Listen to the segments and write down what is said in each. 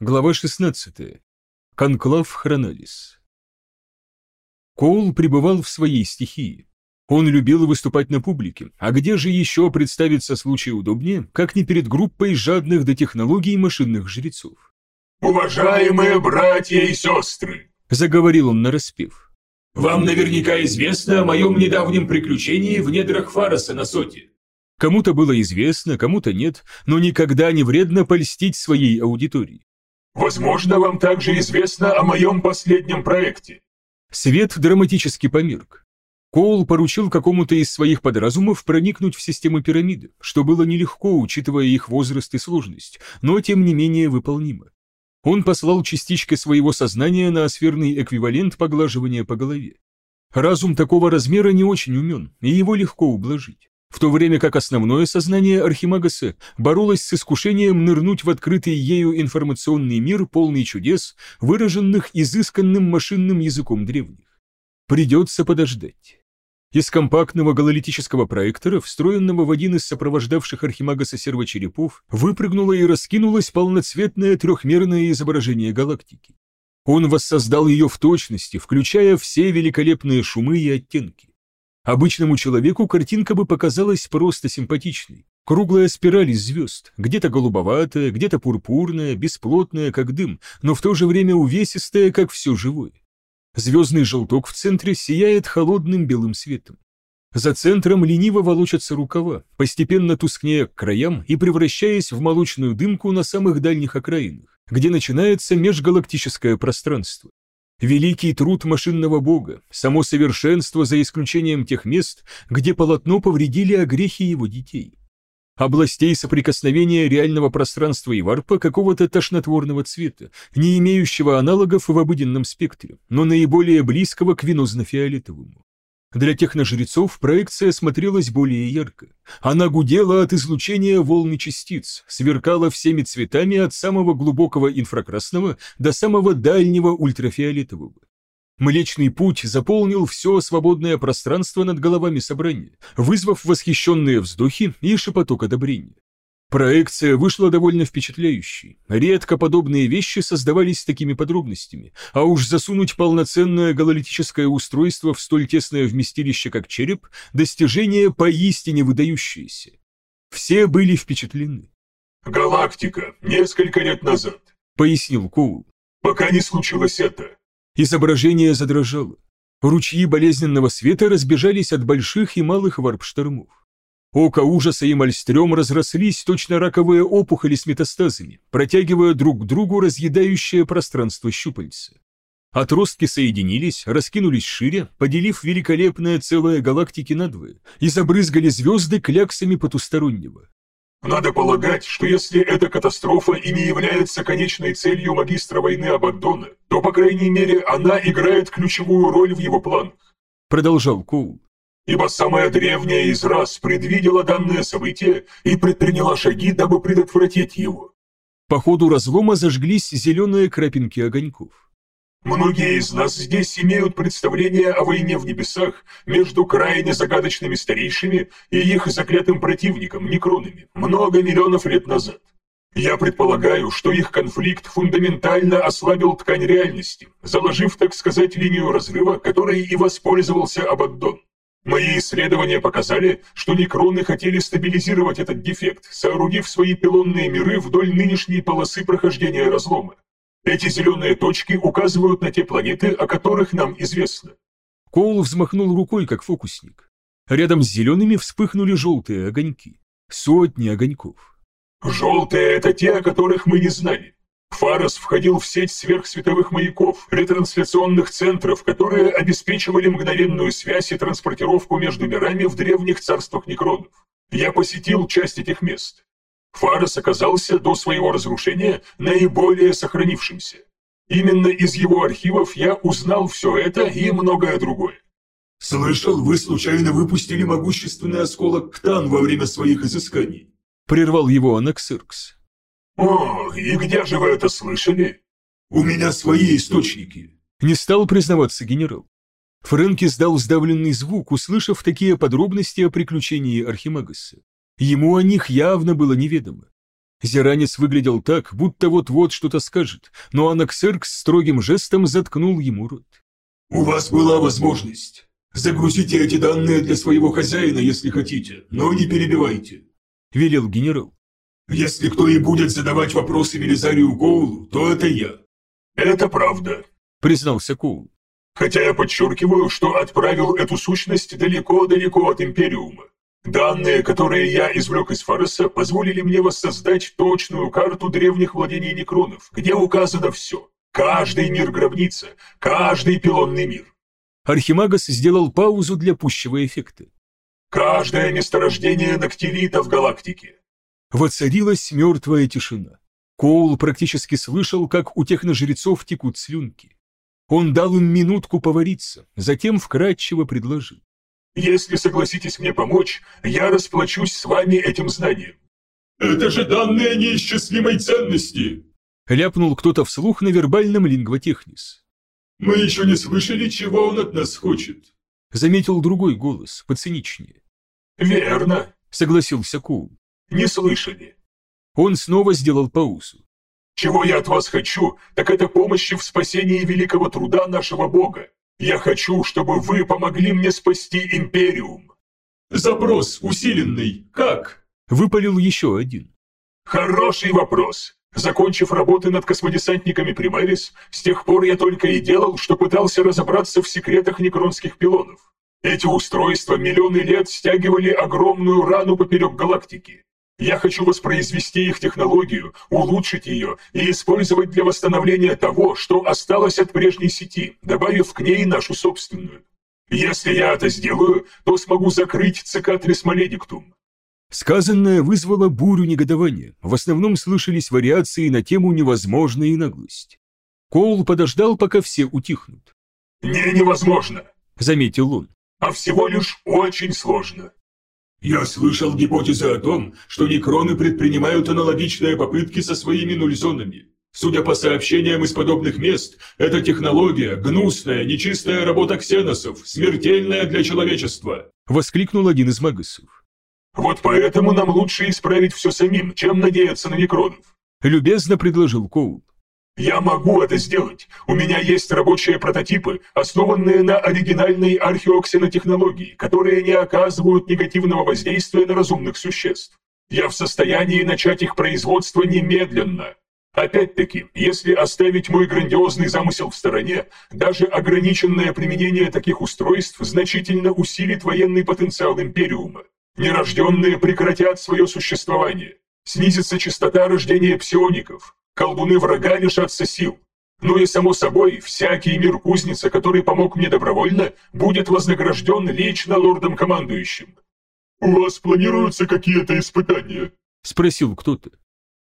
Глава 16. Конклав Хроналис. Коул пребывал в своей стихии. Он любил выступать на публике, а где же еще представиться случай удобнее, как не перед группой жадных до технологий машинных жрецов? «Уважаемые братья и сестры!» – заговорил он нараспев. «Вам наверняка известно о моем недавнем приключении в недрах Фароса на Соте. Кому-то было известно, кому-то нет, но никогда не вредно польстить своей аудитории. Возможно, вам также известно о моем последнем проекте. Свет драматически померк. Коул поручил какому-то из своих подразумов проникнуть в систему пирамиды, что было нелегко, учитывая их возраст и сложность, но тем не менее выполнимо. Он послал частичкой своего сознания на сферный эквивалент поглаживания по голове. Разум такого размера не очень умен, и его легко ублажить в то время как основное сознание Архимагаса боролось с искушением нырнуть в открытый ею информационный мир, полный чудес, выраженных изысканным машинным языком древних. Придется подождать. Из компактного гололитического проектора, встроенного в один из сопровождавших Архимагаса сервочерепов, выпрыгнуло и раскинулось полноцветное трехмерное изображение галактики. Он воссоздал ее в точности, включая все великолепные шумы и оттенки. Обычному человеку картинка бы показалась просто симпатичной. Круглая спираль из звезд, где-то голубоватая, где-то пурпурная, бесплотная, как дым, но в то же время увесистая, как все живое. Звездный желток в центре сияет холодным белым светом. За центром лениво волочатся рукава, постепенно тускнея к краям и превращаясь в молочную дымку на самых дальних окраинах, где начинается межгалактическое пространство. Великий труд машинного бога, само совершенство за исключением тех мест, где полотно повредили огрехи его детей. Областей соприкосновения реального пространства и варпа какого-то тошнотворного цвета, не имеющего аналогов в обыденном спектре, но наиболее близкого к венозно-фиолетовому. Для техножрецов проекция смотрелась более ярко. Она гудела от излучения волны частиц, сверкала всеми цветами от самого глубокого инфракрасного до самого дальнего ультрафиолетового. Млечный путь заполнил все свободное пространство над головами собрания, вызвав восхищенные вздохи и шепоток одобрения. Проекция вышла довольно впечатляющей. Редко подобные вещи создавались с такими подробностями, а уж засунуть полноценное гололитическое устройство в столь тесное вместилище, как череп, достижение поистине выдающееся. Все были впечатлены. «Галактика, несколько лет назад», — пояснил Коул. «Пока не случилось это». Изображение задрожало. Ручьи болезненного света разбежались от больших и малых варп-штормов. Око ужаса и мальстрем разрослись точно раковые опухоли с метастазами, протягивая друг к другу разъедающее пространство щупальца. Отростки соединились, раскинулись шире, поделив великолепное целое галактики надвое, и забрызгали звезды кляксами потустороннего. Надо полагать, что если эта катастрофа и не является конечной целью магистра войны Абаддона, то, по крайней мере, она играет ключевую роль в его планах. Продолжал Коул ибо самая древняя из рас предвидела данное событие и предприняла шаги, дабы предотвратить его. По ходу разлома зажглись зеленые крапинки огоньков. Многие из нас здесь имеют представление о войне в небесах между крайне загадочными старейшими и их заклятым противником, некронами, много миллионов лет назад. Я предполагаю, что их конфликт фундаментально ослабил ткань реальности, заложив, так сказать, линию разрыва, которой и воспользовался Абаддон. Мои исследования показали, что некроны хотели стабилизировать этот дефект, соорудив свои пилонные миры вдоль нынешней полосы прохождения разлома. Эти зеленые точки указывают на те планеты, о которых нам известно. Коул взмахнул рукой, как фокусник. Рядом с зелеными вспыхнули желтые огоньки. Сотни огоньков. Желтые — это те, о которых мы не знали. Фарос входил в сеть сверхсветовых маяков, ретрансляционных центров, которые обеспечивали мгновенную связь и транспортировку между мирами в древних царствах некронов. Я посетил часть этих мест. Фарос оказался до своего разрушения наиболее сохранившимся. Именно из его архивов я узнал все это и многое другое. «Слышал, вы случайно выпустили могущественный осколок Ктан во время своих изысканий?» Прервал его Анаксиркс. «О, и где же вы это слышали?» «У меня свои источники», — не стал признаваться генерал. Фрэнки сдал сдавленный звук, услышав такие подробности о приключении Архимагаса. Ему о них явно было неведомо. Зеранец выглядел так, будто вот-вот что-то скажет, но Анаксеркс строгим жестом заткнул ему рот. «У вас была возможность. Загрузите эти данные для своего хозяина, если хотите, но не перебивайте», — велел генерал. «Если кто и будет задавать вопросы Велизарию Коулу, то это я». «Это правда», — признался Коул. «Хотя я подчеркиваю, что отправил эту сущность далеко-далеко от Империума. Данные, которые я извлек из Фареса, позволили мне воссоздать точную карту древних владений Некронов, где указано все. Каждый мир гробница, каждый пилонный мир. Архимагас сделал паузу для пущего эффекта. Каждое месторождение нактилита в галактике. Воцарилась мертвая тишина. Коул практически слышал, как у техножрецов текут слюнки. Он дал им минутку повариться, затем вкратчиво предложил. Если согласитесь мне помочь, я расплачусь с вами этим знанием». «Это же данные неисчислимой ценности!» Ляпнул кто-то вслух на вербальном лингвотехнис. «Мы еще не слышали, чего он от нас хочет», — заметил другой голос, поциничнее. «Верно», — согласился Кул. «Не слышали». Он снова сделал паузу. «Чего я от вас хочу, так это помощи в спасении великого труда нашего Бога. Я хочу, чтобы вы помогли мне спасти Империум. Запрос усиленный. Как? Выпалил еще один. Хороший вопрос. Закончив работы над космодесантниками Примарис, с тех пор я только и делал, что пытался разобраться в секретах некронских пилонов. Эти устройства миллионы лет стягивали огромную рану поперек галактики. Я хочу воспроизвести их технологию, улучшить ее и использовать для восстановления того, что осталось от прежней сети, добавив к ней нашу собственную. Если я это сделаю, то смогу закрыть цикатрис маледиктум. Сказанное вызвало бурю негодования. В основном слышались вариации на тему «невозможно» и «наглость». Коул подождал, пока все утихнут. «Не невозможно», — заметил он, — «а всего лишь очень сложно. Я слышал гипотезы о том, что некроны предпринимают аналогичные попытки со своими нульзонами. Судя по сообщениям из подобных мест, эта технология – гнусная, нечистая работа ксеносов, смертельная для человечества!» – воскликнул один из магасов. «Вот поэтому нам лучше исправить все самим, чем надеяться на некронов», – любезно предложил Коул. Я могу это сделать. У меня есть рабочие прототипы, основанные на оригинальной археоксинотехнологии, которые не оказывают негативного воздействия на разумных существ. Я в состоянии начать их производство немедленно. Опять-таки, если оставить мой грандиозный замысел в стороне, даже ограниченное применение таких устройств значительно усилит военный потенциал Империума. Нерожденные прекратят свое существование. Снизится частота рождения псиоников, колдуны врага лишатся сил. Ну и само собой, всякий мир кузница, который помог мне добровольно, будет вознагражден лично лордом-командующим. «У вас планируются какие-то испытания?» — спросил кто-то.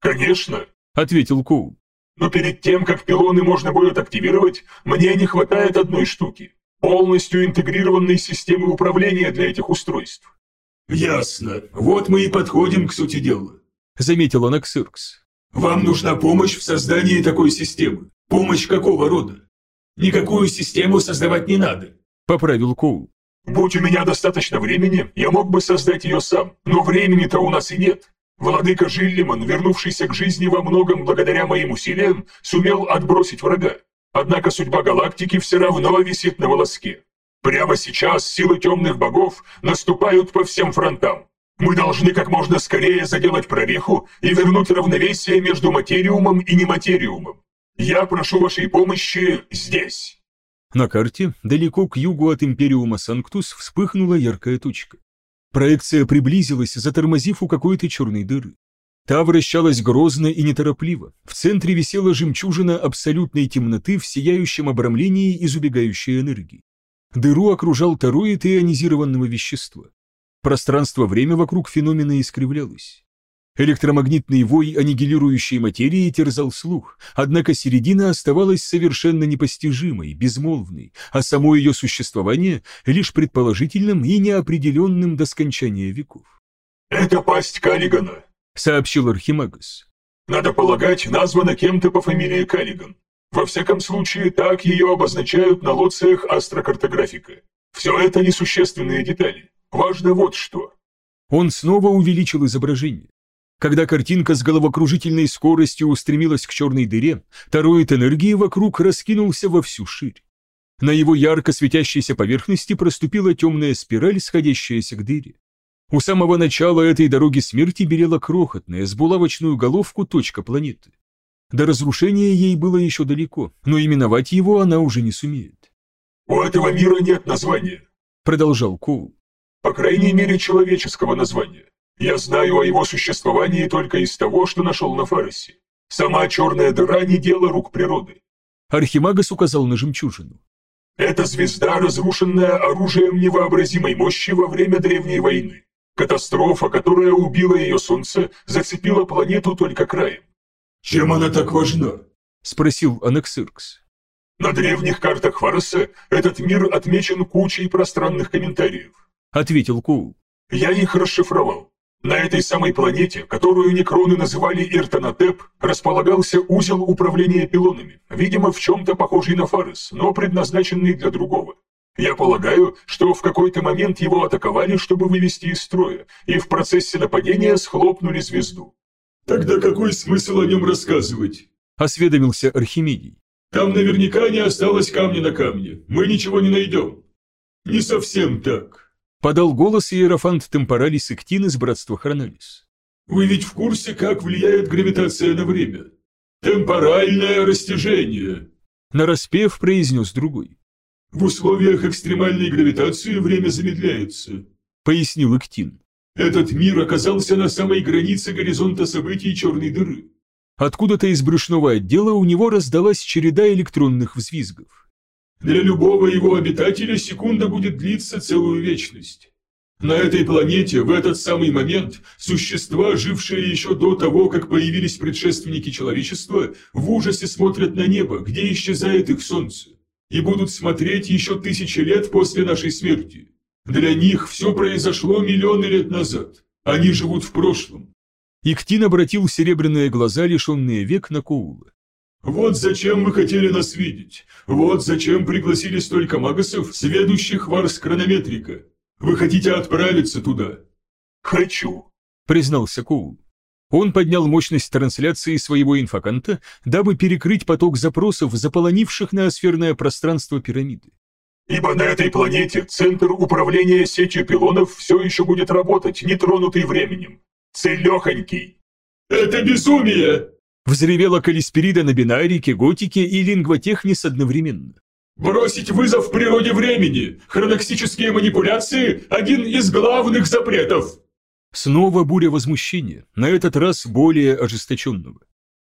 «Конечно», — ответил Коул. «Но перед тем, как пилоны можно будет активировать, мне не хватает одной штуки — полностью интегрированной системы управления для этих устройств». «Ясно. Вот мы и подходим к сути дела», — заметил Анаксиркс. Вам нужна помощь в создании такой системы. Помощь какого рода? Никакую систему создавать не надо, поправил Коул. Будь у меня достаточно времени, я мог бы создать ее сам, но времени-то у нас и нет. Владыка Жиллиман, вернувшийся к жизни во многом благодаря моим усилиям, сумел отбросить врага. Однако судьба галактики все равно висит на волоске. Прямо сейчас силы темных богов наступают по всем фронтам. Мы должны как можно скорее заделать прореху и вернуть равновесие между материумом и нематериумом. Я прошу вашей помощи здесь». На карте, далеко к югу от Империума Санктус, вспыхнула яркая точка. Проекция приблизилась, затормозив у какой-то черной дыры. Та вращалась грозно и неторопливо. В центре висела жемчужина абсолютной темноты в сияющем обрамлении из убегающей энергии. Дыру окружал тароид ионизированного вещества. Пространство-время вокруг феномена искривлялось. Электромагнитный вой аннигилирующей материи терзал слух, однако середина оставалась совершенно непостижимой, безмолвной, а само ее существование лишь предположительным и неопределенным до скончания веков. «Это пасть Каллигана», — сообщил Архимагас. «Надо полагать, названа кем-то по фамилии Каллиган. Во всяком случае, так ее обозначают на лоциях астрокартографика. Все это несущественные детали. Важно вот что. Он снова увеличил изображение. Когда картинка с головокружительной скоростью устремилась к черной дыре, тароид энергии вокруг раскинулся во всю ширь. На его ярко светящейся поверхности проступила темная спираль, сходящаяся к дыре. У самого начала этой дороги смерти берела крохотная, с булавочную головку точка планеты. До разрушения ей было еще далеко, но именовать его она уже не сумеет. «У этого мира нет названия», — продолжал Коул. «По крайней мере, человеческого названия. Я знаю о его существовании только из того, что нашел на Фаросе. Сама черная дыра не дело рук природы». Архимагас указал на жемчужину. «Это звезда, разрушенная оружием невообразимой мощи во время Древней войны. Катастрофа, которая убила ее солнце, зацепила планету только краем. «Чем она так важна?» – спросил Анаксиркс. «На древних картах Фароса этот мир отмечен кучей пространных комментариев», – ответил Кул. «Я их расшифровал. На этой самой планете, которую некроны называли Иртанатеп, располагался узел управления пилонами, видимо, в чем-то похожий на Фарос, но предназначенный для другого. Я полагаю, что в какой-то момент его атаковали, чтобы вывести из строя, и в процессе нападения схлопнули звезду. «Тогда какой смысл о нем рассказывать?» – осведомился Архимедий. «Там наверняка не осталось камня на камне. Мы ничего не найдем». «Не совсем так», – подал голос Иерофант Темпоралис Иктин из Братства Хронолис. «Вы ведь в курсе, как влияет гравитация на время? Темпоральное растяжение!» Нараспев произнес другой. «В условиях экстремальной гравитации время замедляется», — пояснил Иктин. Этот мир оказался на самой границе горизонта событий черной дыры. Откуда-то из брюшного отдела у него раздалась череда электронных взвизгов. Для любого его обитателя секунда будет длиться целую вечность. На этой планете в этот самый момент существа, жившие еще до того, как появились предшественники человечества, в ужасе смотрят на небо, где исчезает их солнце, и будут смотреть еще тысячи лет после нашей смерти. Для них все произошло миллионы лет назад. Они живут в прошлом. Иктин обратил серебряные глаза, лишенные век, на Коула. «Вот зачем вы хотели нас видеть. Вот зачем пригласили столько магасов, сведущих варс хронометрика. Вы хотите отправиться туда?» «Хочу», — признался Коул. Он поднял мощность трансляции своего инфоканта, дабы перекрыть поток запросов, заполонивших ноосферное пространство пирамиды. Ибо на этой планете центр управления сетью пилонов все еще будет работать, нетронутый временем. Целехонький. «Это безумие!» Взревела Калисперида на бинарике, готике и лингвотехнис одновременно. «Бросить вызов природе времени! Хроноксические манипуляции – один из главных запретов!» Снова буря возмущения, на этот раз более ожесточенного.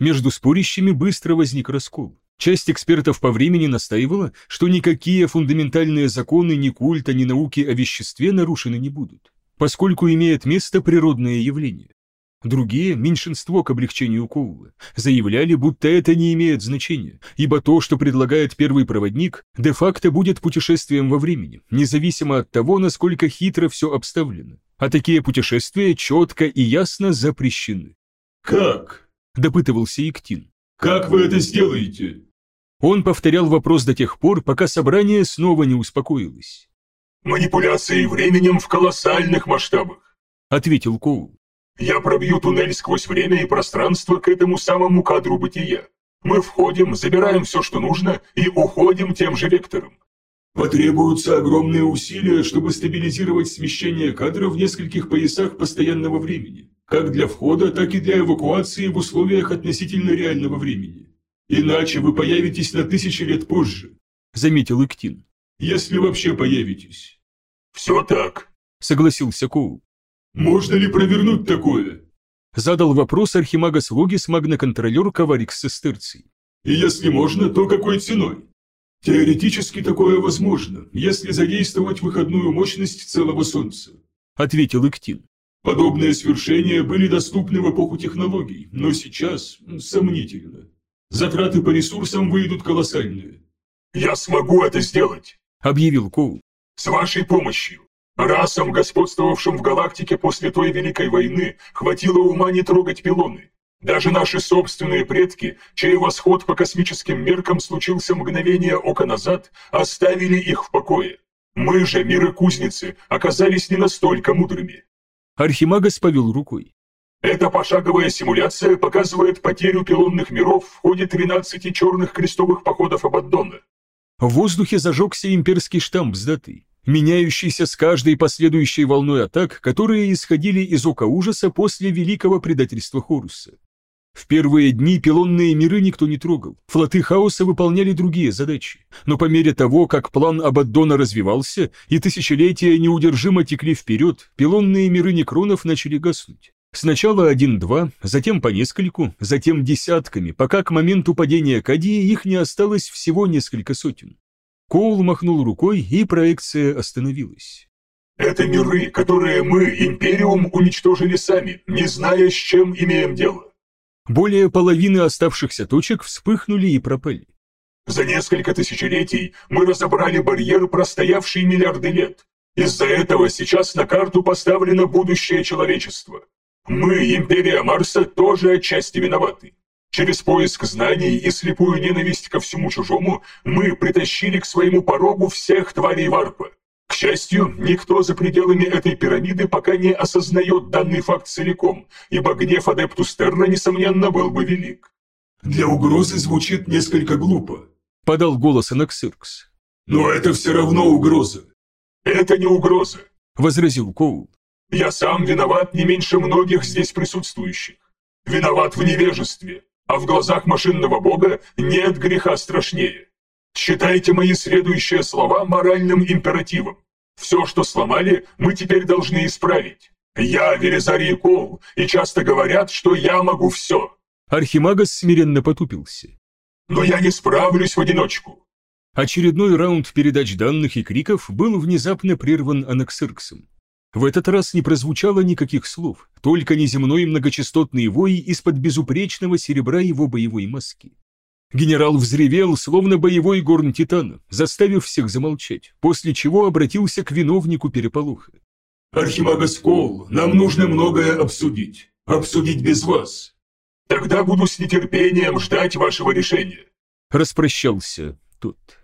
Между спорящими быстро возник раскол. Часть экспертов по времени настаивала, что никакие фундаментальные законы ни культа, ни науки о веществе нарушены не будут, поскольку имеет место природное явление. Другие, меньшинство к облегчению Коула, заявляли, будто это не имеет значения, ибо то, что предлагает первый проводник, де-факто будет путешествием во времени, независимо от того, насколько хитро все обставлено. А такие путешествия четко и ясно запрещены. «Как?» – допытывался Иктин. «Как вы это сделаете?» Он повторял вопрос до тех пор, пока собрание снова не успокоилось. «Манипуляции временем в колоссальных масштабах», — ответил Коул. «Я пробью туннель сквозь время и пространство к этому самому кадру бытия. Мы входим, забираем все, что нужно, и уходим тем же вектором. Потребуются огромные усилия, чтобы стабилизировать смещение кадра в нескольких поясах постоянного времени, как для входа, так и для эвакуации в условиях относительно реального времени. Иначе вы появитесь на тысячи лет позже», — заметил Иктин. «Если вообще появитесь». «Все так», — согласился Коул. «Можно ли провернуть такое?» Задал вопрос архимагас Логис магноконтролер Каварикс Сестерций. «И если можно, то какой ценой?» «Теоретически такое возможно, если задействовать выходную мощность целого Солнца», — ответил Иктин. «Подобные свершения были доступны в эпоху технологий, но сейчас сомнительно». Затраты по ресурсам выйдут колоссальные. «Я смогу это сделать», — объявил Коул. «С вашей помощью. Расам, господствовавшим в галактике после той Великой войны, хватило ума не трогать пилоны. Даже наши собственные предки, чей восход по космическим меркам случился мгновение ока назад, оставили их в покое. Мы же, миры кузницы, оказались не настолько мудрыми». Архимагас повел рукой. Эта пошаговая симуляция показывает потерю пилонных миров в ходе 13 черных крестовых походов Абаддона. В воздухе зажегся имперский штамп с датой, меняющийся с каждой последующей волной атак, которые исходили из ока ужаса после великого предательства Хоруса. В первые дни пилонные миры никто не трогал, флоты хаоса выполняли другие задачи, но по мере того, как план Абаддона развивался и тысячелетия неудержимо текли вперед, пилонные миры некронов начали гаснуть. Сначала один-два, затем по нескольку, затем десятками, пока к моменту падения Кадии их не осталось всего несколько сотен. Коул махнул рукой, и проекция остановилась. «Это миры, которые мы, Империум, уничтожили сами, не зная, с чем имеем дело. Более половины оставшихся точек вспыхнули и пропали. За несколько тысячелетий мы разобрали барьер, простоявший миллиарды лет. Из-за этого сейчас на карту поставлено будущее человечества. Мы, Империя Марса, тоже отчасти виноваты. Через поиск знаний и слепую ненависть ко всему чужому мы притащили к своему порогу всех тварей Варпа. К счастью, никто за пределами этой пирамиды пока не осознает данный факт целиком, ибо гнев Адептус Терна, несомненно, был бы велик. «Для угрозы звучит несколько глупо», — подал голос Анаксиркс. «Но это все равно угроза». «Это не угроза», — возразил Коул. «Я сам виноват не меньше многих здесь присутствующих. Виноват в невежестве, а в глазах машинного бога нет греха страшнее. Считайте мои следующие слова моральным императивом. Все, что сломали, мы теперь должны исправить. Я Велизарий Кол, и часто говорят, что я могу все. Архимагас смиренно потупился. Но я не справлюсь в одиночку. Очередной раунд передач данных и криков был внезапно прерван Анаксирксом. В этот раз не прозвучало никаких слов, только неземной многочастотный вой из-под безупречного серебра его боевой маски. Генерал взревел, словно боевой горн Титана, заставив всех замолчать, после чего обратился к виновнику переполоха. «Архимагас Кол, нам нужно многое обсудить. Обсудить без вас». «Тогда буду с нетерпением ждать вашего решения», — распрощался тот.